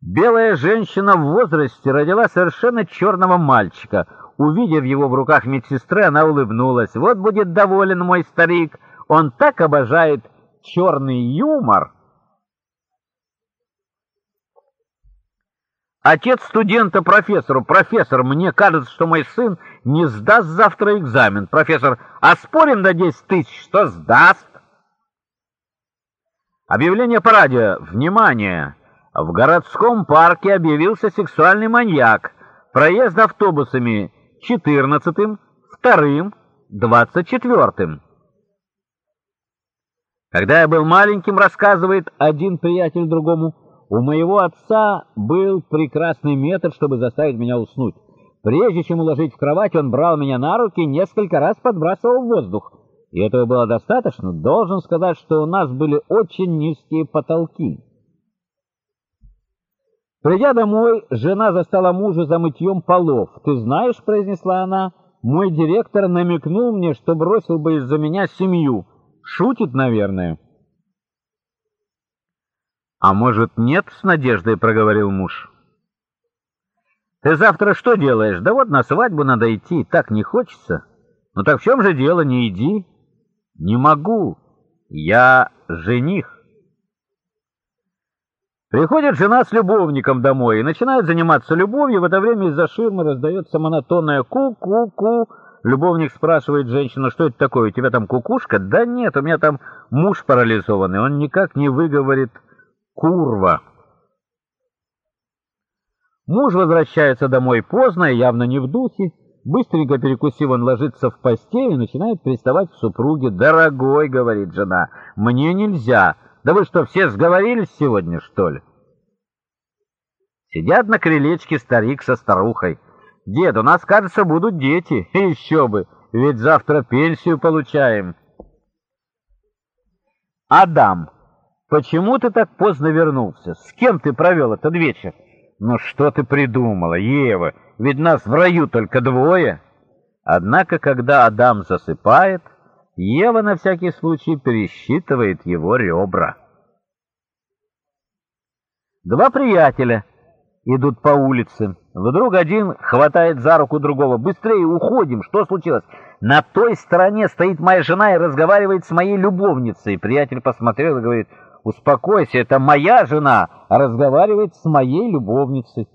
Белая женщина в возрасте родила совершенно черного мальчика. Увидев его в руках медсестры, она улыбнулась. «Вот будет доволен мой старик, он так обожает черный юмор!» Отец студента профессору. «Профессор, мне кажется, что мой сын не сдаст завтра экзамен». Профессор, «А спорим на 10 тысяч, что сдаст?» Объявление по радио. «Внимание! В городском парке объявился сексуальный маньяк. Проезд автобусами 14-м, 2-м, 24-м». Когда я был маленьким, рассказывает один приятель другому, у моего отца был прекрасный метод, чтобы заставить меня уснуть. Прежде чем уложить в кровать, он брал меня на руки и несколько раз подбрасывал в воздух. И этого было достаточно. Должен сказать, что у нас были очень низкие потолки. Придя домой, жена застала мужа за мытьем полов. «Ты знаешь, — произнесла она, — мой директор намекнул мне, что бросил бы из-за меня семью. Шутит, наверное». «А может, нет?» — с надеждой проговорил муж. «Ты завтра что делаешь? Да вот на свадьбу надо идти, так не хочется. Ну так в чем же дело, не иди?» «Не могу, я жених». Приходит жена с любовником домой и начинает заниматься любовью, в это время из-за ширмы раздается монотонное «ку-ку-ку». Любовник спрашивает женщину, что это такое, у тебя там кукушка? Да нет, у меня там муж парализованный, он никак не выговорит Курва. Муж возвращается домой поздно и явно не в духе. Быстренько перекусив, он ложится в постель и начинает приставать к супруге. «Дорогой», — говорит жена, — «мне нельзя. Да вы что, все сговорились сегодня, что ли?» Сидят на крылечке старик со старухой. «Дед, у нас, кажется, будут дети. Еще бы, ведь завтра пенсию получаем». Адам. «Почему ты так поздно вернулся? С кем ты провел этот вечер?» «Ну что ты придумала, Ева? Ведь нас в раю только двое!» Однако, когда Адам засыпает, Ева на всякий случай пересчитывает его ребра. Два приятеля идут по улице. Вдруг один хватает за руку другого. «Быстрее уходим! Что случилось?» «На той стороне стоит моя жена и разговаривает с моей любовницей». Приятель посмотрел и говорит... Успокойся, это моя жена разговаривает с моей любовницей.